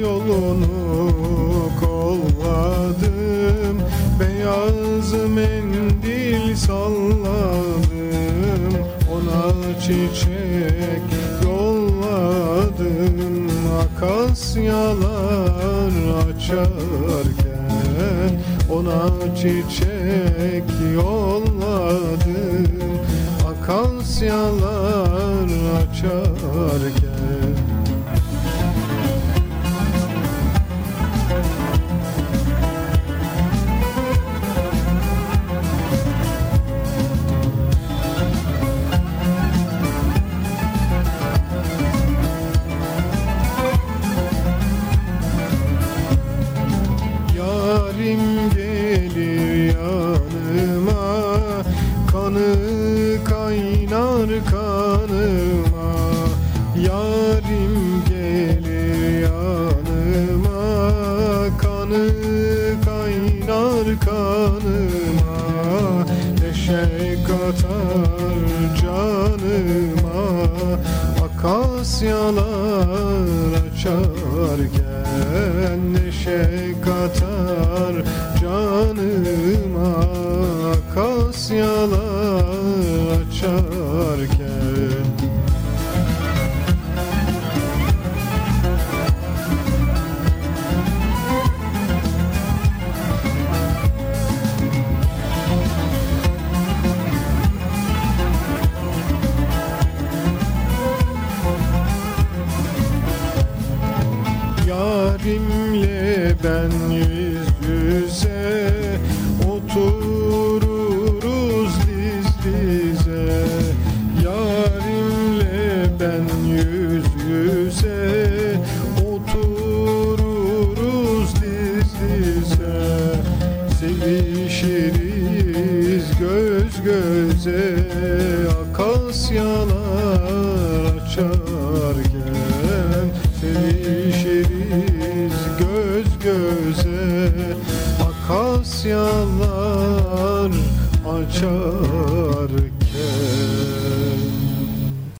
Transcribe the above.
yolunu kolladım. Beyaz mendil salladım Ona çiçek yolladım. Akasyalar açarken Ona çiçek yolladım. Akasyalar açarken Yarim gelir yanıma Kanı kaynar kanıma. Yarim gelir yanıma Kanı kaynar kanıma. Neşe katar Akasyalar açarken Neşe katar canıma Akasyalar açarken Yarimle ben yüz yüze Otururuz diz dize. Yarimle ben yüz yüze Otururuz diz dize. Sevişiriz göz göze Akasyalar açar Asyalar açar.